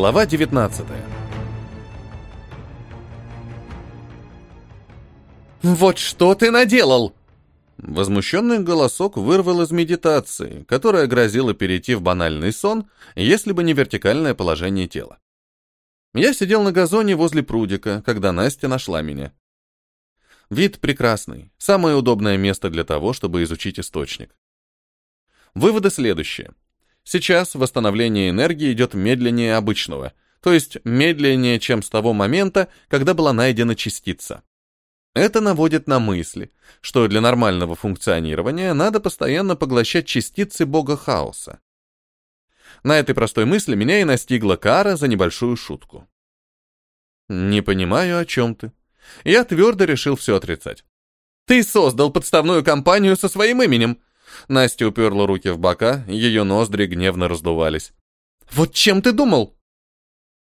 Глава 19 «Вот что ты наделал!» Возмущенный голосок вырвал из медитации, которая грозила перейти в банальный сон, если бы не вертикальное положение тела. Я сидел на газоне возле прудика, когда Настя нашла меня. Вид прекрасный, самое удобное место для того, чтобы изучить источник. Выводы следующие. Сейчас восстановление энергии идет медленнее обычного, то есть медленнее, чем с того момента, когда была найдена частица. Это наводит на мысли, что для нормального функционирования надо постоянно поглощать частицы бога хаоса. На этой простой мысли меня и настигла кара за небольшую шутку. «Не понимаю, о чем ты». Я твердо решил все отрицать. «Ты создал подставную компанию со своим именем!» Настя уперла руки в бока, ее ноздри гневно раздувались. «Вот чем ты думал?»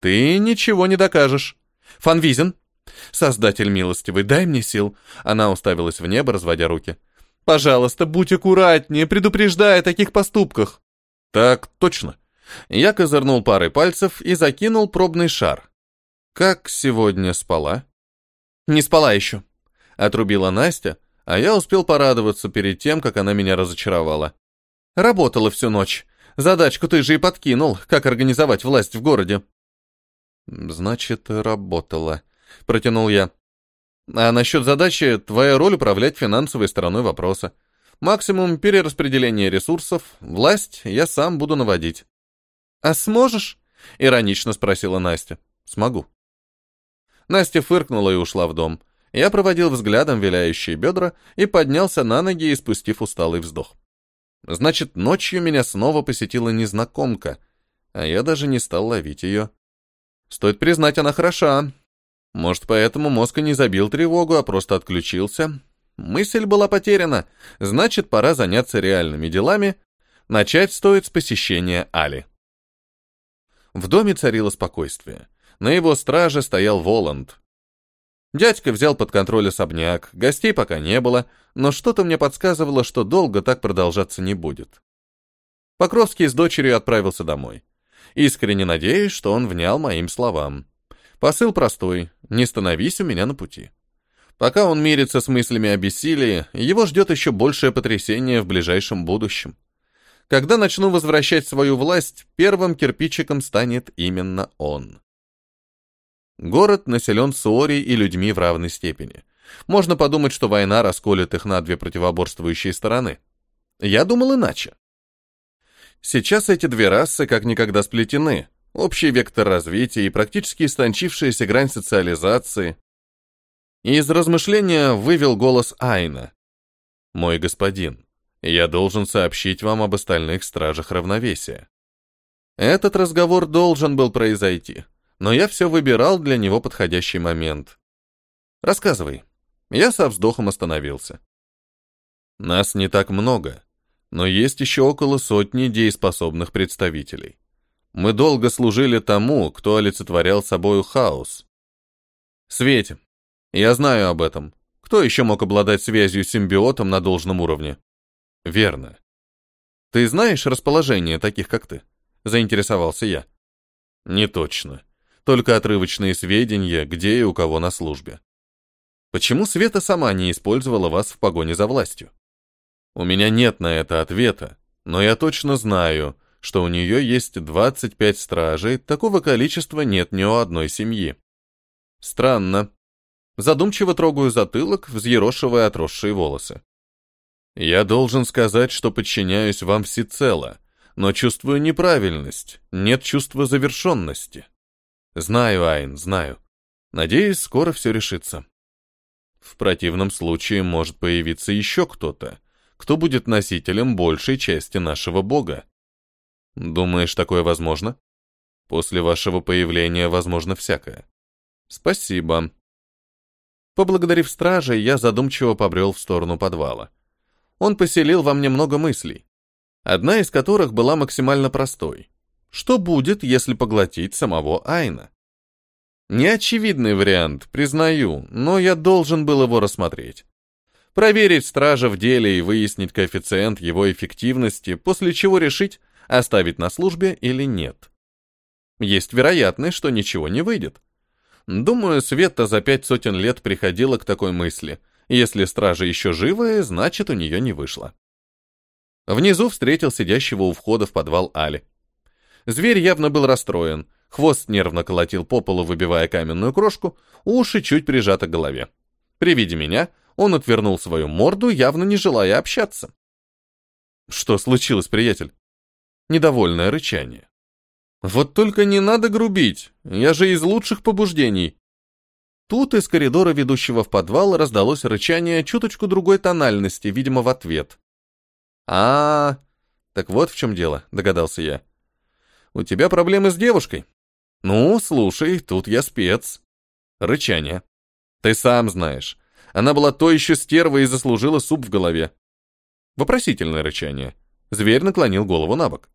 «Ты ничего не докажешь. Фанвизин, создатель милостивый, дай мне сил». Она уставилась в небо, разводя руки. «Пожалуйста, будь аккуратнее, предупреждай о таких поступках». «Так точно». Я козырнул парой пальцев и закинул пробный шар. «Как сегодня спала?» «Не спала еще», — отрубила Настя, а я успел порадоваться перед тем, как она меня разочаровала. «Работала всю ночь. Задачку ты же и подкинул, как организовать власть в городе». «Значит, работала», — протянул я. «А насчет задачи, твоя роль управлять финансовой стороной вопроса. Максимум перераспределения ресурсов, власть я сам буду наводить». «А сможешь?» — иронично спросила Настя. «Смогу». Настя фыркнула и ушла в дом. Я проводил взглядом виляющие бедра и поднялся на ноги, испустив усталый вздох. Значит, ночью меня снова посетила незнакомка, а я даже не стал ловить ее. Стоит признать, она хороша. Может, поэтому мозг и не забил тревогу, а просто отключился. Мысль была потеряна, значит, пора заняться реальными делами. Начать стоит с посещения Али. В доме царило спокойствие. На его страже стоял Воланд. Дядька взял под контроль особняк, гостей пока не было, но что-то мне подсказывало, что долго так продолжаться не будет. Покровский с дочерью отправился домой. Искренне надеюсь, что он внял моим словам. Посыл простой — не становись у меня на пути. Пока он мирится с мыслями о бессилии, его ждет еще большее потрясение в ближайшем будущем. Когда начну возвращать свою власть, первым кирпичиком станет именно он. Город населен Суори и людьми в равной степени. Можно подумать, что война расколет их на две противоборствующие стороны. Я думал иначе. Сейчас эти две расы как никогда сплетены. Общий вектор развития и практически истончившаяся грань социализации. Из размышления вывел голос Айна. «Мой господин, я должен сообщить вам об остальных стражах равновесия». Этот разговор должен был произойти но я все выбирал для него подходящий момент. Рассказывай. Я со вздохом остановился. Нас не так много, но есть еще около сотни дееспособных представителей. Мы долго служили тому, кто олицетворял собою хаос. Свете. Я знаю об этом. Кто еще мог обладать связью с симбиотом на должном уровне? Верно. Ты знаешь расположение таких, как ты? Заинтересовался я. Не точно только отрывочные сведения, где и у кого на службе. Почему Света сама не использовала вас в погоне за властью? У меня нет на это ответа, но я точно знаю, что у нее есть 25 стражей, такого количества нет ни у одной семьи. Странно. Задумчиво трогаю затылок, взъерошивая отросшие волосы. Я должен сказать, что подчиняюсь вам всецело, но чувствую неправильность, нет чувства завершенности. Знаю, Айн, знаю. Надеюсь, скоро все решится. В противном случае может появиться еще кто-то, кто будет носителем большей части нашего бога. Думаешь, такое возможно? После вашего появления возможно всякое. Спасибо. Поблагодарив стража, я задумчиво побрел в сторону подвала. Он поселил во мне много мыслей, одна из которых была максимально простой. Что будет, если поглотить самого Айна? Неочевидный вариант, признаю, но я должен был его рассмотреть. Проверить стража в деле и выяснить коэффициент его эффективности, после чего решить, оставить на службе или нет. Есть вероятность, что ничего не выйдет. Думаю, Света за пять сотен лет приходила к такой мысли. Если стража еще живая, значит, у нее не вышло. Внизу встретил сидящего у входа в подвал Али. Зверь явно был расстроен, хвост нервно колотил по полу, выбивая каменную крошку, уши чуть прижаты к голове. При виде меня он отвернул свою морду, явно не желая общаться. «Что случилось, приятель?» Недовольное рычание. «Вот только не надо грубить, я же из лучших побуждений». Тут из коридора, ведущего в подвал, раздалось рычание чуточку другой тональности, видимо, в ответ. а, -а, -а так вот в чем дело», — догадался я. «У тебя проблемы с девушкой?» «Ну, слушай, тут я спец». Рычание. «Ты сам знаешь. Она была то еще стерва и заслужила суп в голове». Вопросительное рычание. Зверь наклонил голову на бок.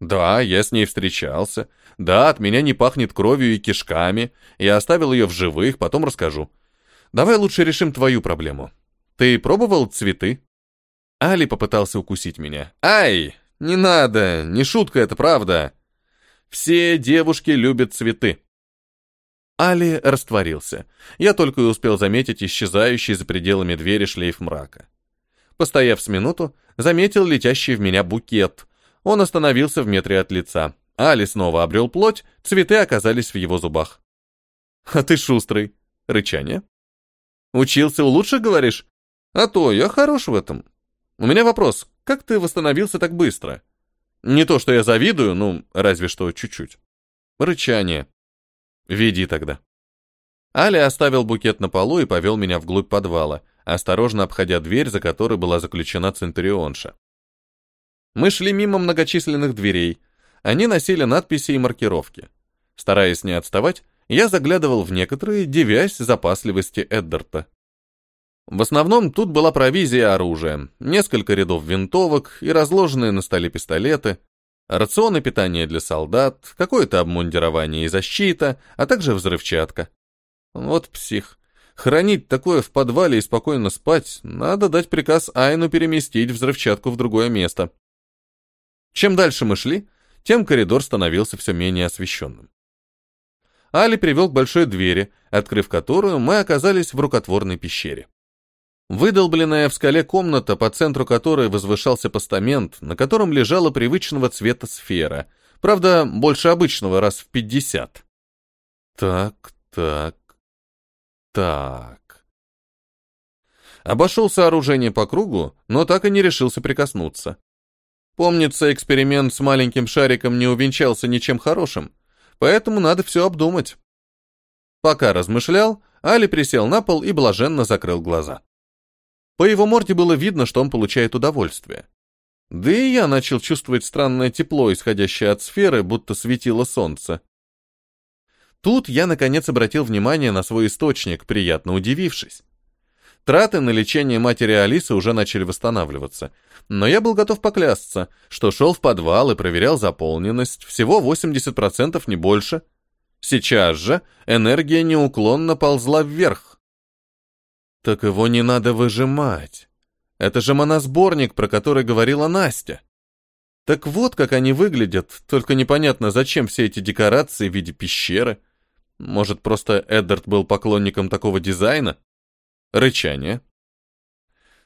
Да, я с ней встречался. Да, от меня не пахнет кровью и кишками. Я оставил ее в живых, потом расскажу. Давай лучше решим твою проблему. Ты пробовал цветы? Али попытался укусить меня. Ай, не надо, не шутка это, правда. Все девушки любят цветы. Али растворился. Я только и успел заметить исчезающий за пределами двери шлейф мрака. Постояв с минуту, заметил летящий в меня букет — он остановился в метре от лица. Али снова обрел плоть, цветы оказались в его зубах. «А ты шустрый!» Рычание. «Учился у лучших, говоришь?» «А то, я хорош в этом. У меня вопрос, как ты восстановился так быстро?» «Не то, что я завидую, ну, разве что чуть-чуть». Рычание. «Веди тогда». Али оставил букет на полу и повел меня вглубь подвала, осторожно обходя дверь, за которой была заключена Центурионша. Мы шли мимо многочисленных дверей. Они носили надписи и маркировки. Стараясь не отставать, я заглядывал в некоторые, девясь запасливости Эддарта. В основном тут была провизия и оружие, несколько рядов винтовок и разложенные на столе пистолеты, рационы питания для солдат, какое-то обмундирование и защита, а также взрывчатка. Вот псих. Хранить такое в подвале и спокойно спать, надо дать приказ Айну переместить взрывчатку в другое место. Чем дальше мы шли, тем коридор становился все менее освещенным. Али привел к большой двери, открыв которую, мы оказались в рукотворной пещере. Выдолбленная в скале комната, по центру которой возвышался постамент, на котором лежала привычного цвета сфера, правда, больше обычного раз в пятьдесят. Так, так, так. Обошел сооружение по кругу, но так и не решился прикоснуться. Помнится, эксперимент с маленьким шариком не увенчался ничем хорошим, поэтому надо все обдумать. Пока размышлял, Али присел на пол и блаженно закрыл глаза. По его морде было видно, что он получает удовольствие. Да и я начал чувствовать странное тепло, исходящее от сферы, будто светило солнце. Тут я, наконец, обратил внимание на свой источник, приятно удивившись. Траты на лечение матери Алисы уже начали восстанавливаться, но я был готов поклясться, что шел в подвал и проверял заполненность, всего 80% не больше. Сейчас же энергия неуклонно ползла вверх. Так его не надо выжимать. Это же моносборник, про который говорила Настя. Так вот, как они выглядят, только непонятно, зачем все эти декорации в виде пещеры. Может, просто Эддард был поклонником такого дизайна? Рычание.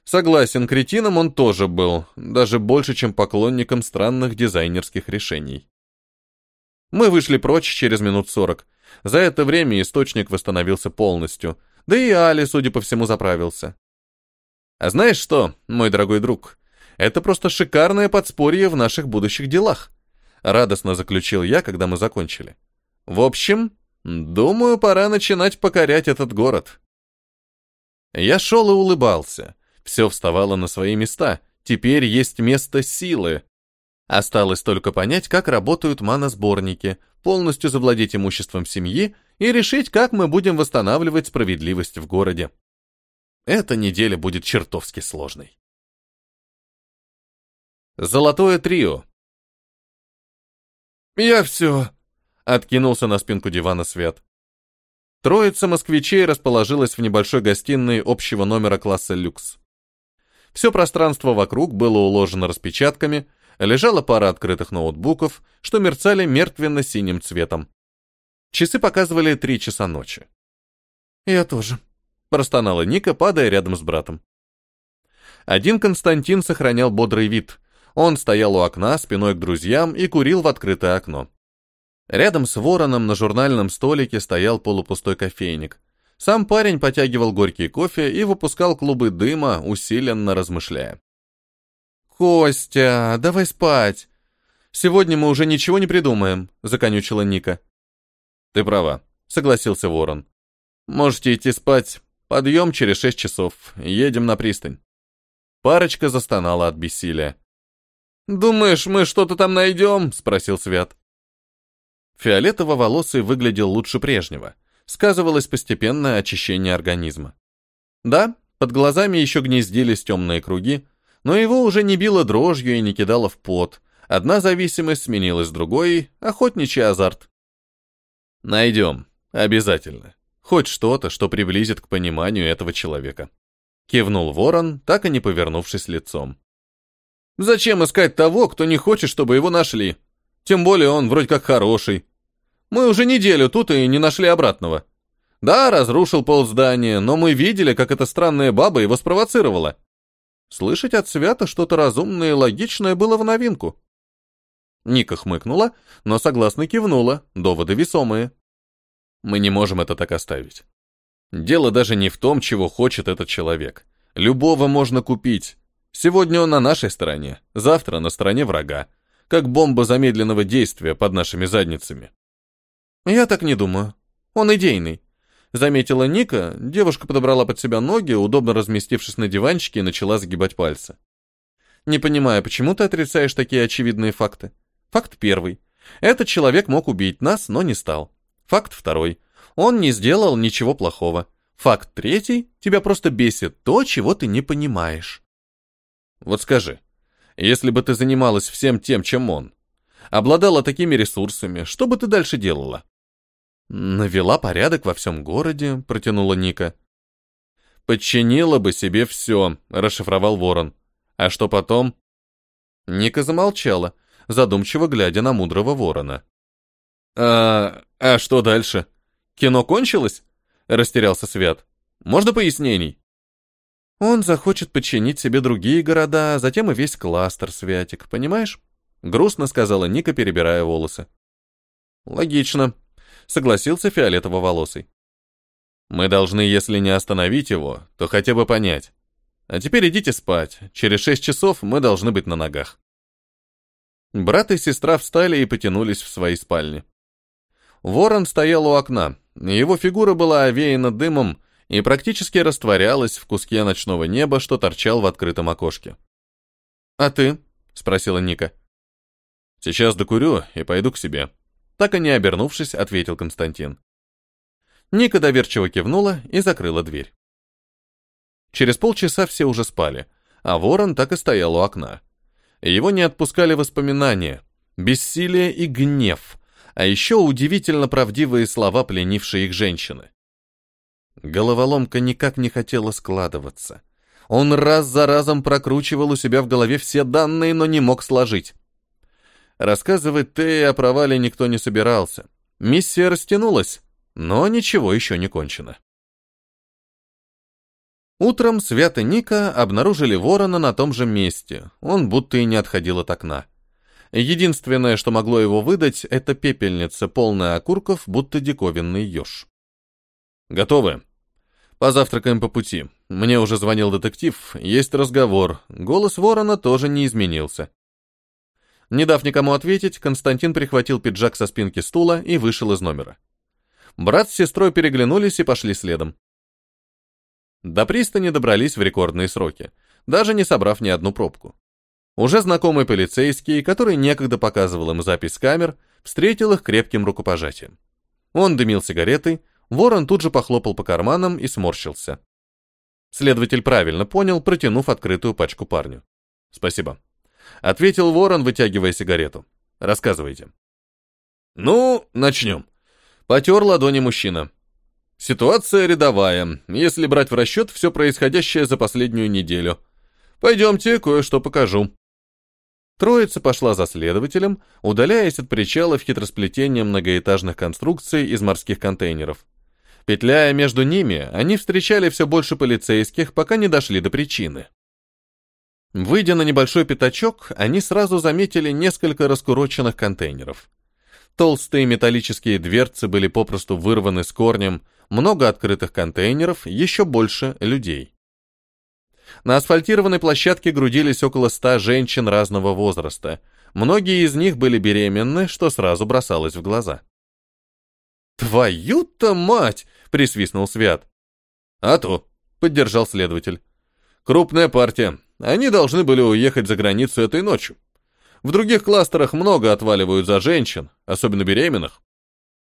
Согласен, кретином он тоже был, даже больше, чем поклонником странных дизайнерских решений. Мы вышли прочь через минут сорок. За это время источник восстановился полностью, да и Али, судя по всему, заправился. А знаешь что, мой дорогой друг, это просто шикарное подспорье в наших будущих делах, радостно заключил я, когда мы закончили. В общем, думаю, пора начинать покорять этот город. Я шел и улыбался. Все вставало на свои места. Теперь есть место силы. Осталось только понять, как работают маносборники, полностью завладеть имуществом семьи и решить, как мы будем восстанавливать справедливость в городе. Эта неделя будет чертовски сложной. Золотое трио. «Я все», — откинулся на спинку дивана Свет. Троица москвичей расположилась в небольшой гостиной общего номера класса люкс. Все пространство вокруг было уложено распечатками, Лежала пара открытых ноутбуков, что мерцали мертвенно-синим цветом. Часы показывали три часа ночи. «Я тоже», — простонала Ника, падая рядом с братом. Один Константин сохранял бодрый вид. Он стоял у окна, спиной к друзьям, и курил в открытое окно. Рядом с вороном на журнальном столике стоял полупустой кофейник. Сам парень потягивал горький кофе и выпускал клубы дыма, усиленно размышляя. «Костя, давай спать. Сегодня мы уже ничего не придумаем», — законючила Ника. «Ты права», — согласился Ворон. «Можете идти спать. Подъем через шесть часов. Едем на пристань». Парочка застонала от бессилия. «Думаешь, мы что-то там найдем?» — спросил Свят. Фиолетово-волосый выглядел лучше прежнего. Сказывалось постепенное очищение организма. Да, под глазами еще гнездились темные круги, но его уже не било дрожью и не кидало в пот. Одна зависимость сменилась другой — охотничий азарт. Найдем. Обязательно. Хоть что-то, что приблизит к пониманию этого человека. Кивнул ворон, так и не повернувшись лицом. Зачем искать того, кто не хочет, чтобы его нашли? Тем более он вроде как хороший. Мы уже неделю тут и не нашли обратного. Да, разрушил полздания, но мы видели, как эта странная баба его спровоцировала. Слышать от Свята что-то разумное и логичное было в новинку. Ника хмыкнула, но согласно кивнула, доводы весомые. Мы не можем это так оставить. Дело даже не в том, чего хочет этот человек. Любого можно купить. Сегодня он на нашей стороне, завтра на стороне врага, как бомба замедленного действия под нашими задницами. Я так не думаю. Он идейный. Заметила Ника, девушка подобрала под себя ноги, удобно разместившись на диванчике, и начала загибать пальцы. Не понимаю, почему ты отрицаешь такие очевидные факты? Факт первый. Этот человек мог убить нас, но не стал. Факт второй. Он не сделал ничего плохого. Факт третий. Тебя просто бесит то, чего ты не понимаешь. Вот скажи, если бы ты занималась всем тем, чем он, обладала такими ресурсами, что бы ты дальше делала? Навела порядок во всем городе, протянула Ника. Подчинила бы себе все, расшифровал Ворон. А что потом? Ника замолчала, задумчиво глядя на мудрого ворона. «А, а что дальше? Кино кончилось?» — растерялся Свят. «Можно пояснений?» «Он захочет подчинить себе другие города, а затем и весь кластер, Святик, понимаешь?» — грустно сказала Ника, перебирая волосы. «Логично», — согласился фиолетово-волосый. «Мы должны, если не остановить его, то хотя бы понять. А теперь идите спать. Через шесть часов мы должны быть на ногах». Брат и сестра встали и потянулись в свои спальни. Ворон стоял у окна. Его фигура была овеяна дымом и практически растворялась в куске ночного неба, что торчал в открытом окошке. «А ты?» — спросила Ника. «Сейчас докурю и пойду к себе». Так и не обернувшись, ответил Константин. Ника доверчиво кивнула и закрыла дверь. Через полчаса все уже спали, а ворон так и стоял у окна. Его не отпускали воспоминания, бессилие и гнев, а еще удивительно правдивые слова, пленившие их женщины. Головоломка никак не хотела складываться. Он раз за разом прокручивал у себя в голове все данные, но не мог сложить. Рассказывать Теи о провале никто не собирался. Миссия растянулась, но ничего еще не кончено. Утром Свят и Ника обнаружили ворона на том же месте. Он будто и не отходил от окна. Единственное, что могло его выдать, это пепельница, полная окурков, будто диковинный еж. «Готовы?» «Позавтракаем по пути. Мне уже звонил детектив, есть разговор. Голос ворона тоже не изменился». Не дав никому ответить, Константин прихватил пиджак со спинки стула и вышел из номера. Брат с сестрой переглянулись и пошли следом. До пристани добрались в рекордные сроки, даже не собрав ни одну пробку. Уже знакомый полицейский, который некогда показывал им запись камер, встретил их крепким рукопожатием. Он дымил сигаретой, ворон тут же похлопал по карманам и сморщился. Следователь правильно понял, протянув открытую пачку парню. «Спасибо», — ответил ворон, вытягивая сигарету. «Рассказывайте». «Ну, начнем». Потер ладони мужчина. Ситуация рядовая, если брать в расчет все происходящее за последнюю неделю. Пойдемте, кое-что покажу. Троица пошла за следователем, удаляясь от причала в хитросплетение многоэтажных конструкций из морских контейнеров. Петляя между ними, они встречали все больше полицейских, пока не дошли до причины. Выйдя на небольшой пятачок, они сразу заметили несколько раскуроченных контейнеров. Толстые металлические дверцы были попросту вырваны с корнем, много открытых контейнеров, еще больше людей. На асфальтированной площадке грудились около ста женщин разного возраста. Многие из них были беременны, что сразу бросалось в глаза. «Твою-то мать!» — присвистнул Свят. «А то!» — поддержал следователь. «Крупная партия. Они должны были уехать за границу этой ночью. В других кластерах много отваливают за женщин, особенно беременных».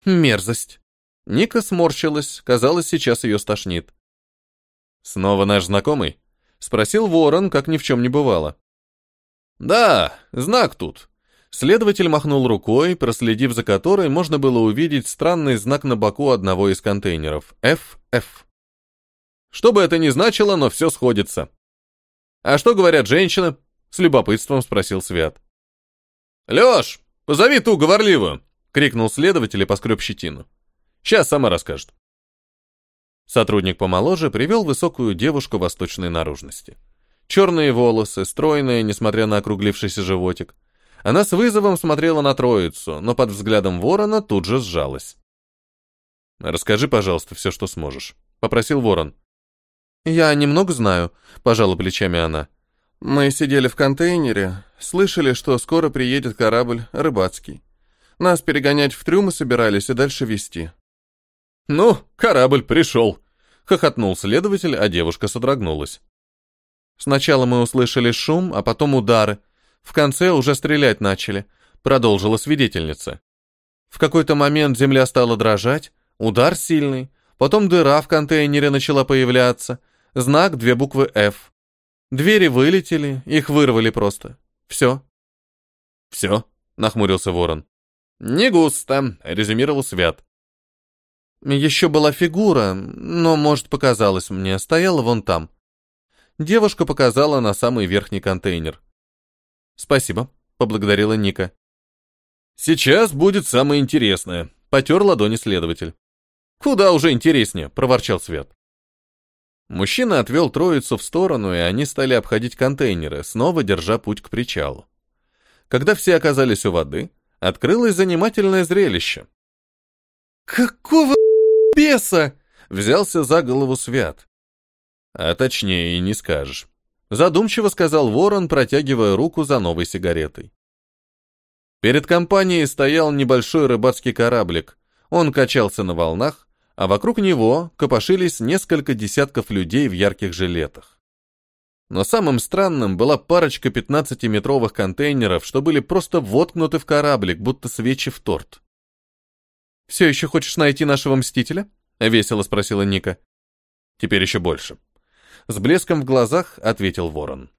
«Мерзость!» Ника сморщилась, казалось, сейчас ее стошнит. «Снова наш знакомый?» Спросил ворон, как ни в чем не бывало. «Да, знак тут». Следователь махнул рукой, проследив за которой, можно было увидеть странный знак на боку одного из контейнеров. FF. Что бы это ни значило, но все сходится. «А что говорят женщины?» — с любопытством спросил Свят. «Леш, позови ту говорливую!» — крикнул следователь и поскреб щетину. «Сейчас сама расскажет». Сотрудник помоложе привел высокую девушку восточной наружности. Черные волосы, стройная, несмотря на округлившийся животик. Она с вызовом смотрела на троицу, но под взглядом ворона тут же сжалась. «Расскажи, пожалуйста, все, что сможешь», — попросил ворон. «Я немного знаю», — пожала плечами она. «Мы сидели в контейнере, слышали, что скоро приедет корабль рыбацкий. Нас перегонять в трюмы собирались и дальше вести. «Ну, корабль пришел!» — хохотнул следователь, а девушка содрогнулась. «Сначала мы услышали шум, а потом удары. В конце уже стрелять начали», — продолжила свидетельница. В какой-то момент земля стала дрожать, удар сильный, потом дыра в контейнере начала появляться, знак две буквы «Ф». Двери вылетели, их вырвали просто. Все. «Все», — нахмурился ворон. «Не густо», — резюмировал Свят. Еще была фигура, но, может, показалось мне, стояла вон там. Девушка показала на самый верхний контейнер. «Спасибо», — поблагодарила Ника. «Сейчас будет самое интересное», — потер ладони следователь. «Куда уже интереснее», — проворчал Свет. Мужчина отвел троицу в сторону, и они стали обходить контейнеры, снова держа путь к причалу. Когда все оказались у воды, открылось занимательное зрелище. «Какого беса!» — взялся за голову Свят. А точнее и не скажешь. Задумчиво сказал ворон, протягивая руку за новой сигаретой. Перед компанией стоял небольшой рыбацкий кораблик. Он качался на волнах, а вокруг него копошились несколько десятков людей в ярких жилетах. Но самым странным была парочка 15-метровых контейнеров, что были просто воткнуты в кораблик, будто свечи в торт. «Все еще хочешь найти нашего мстителя?» — весело спросила Ника. «Теперь еще больше». С блеском в глазах ответил ворон.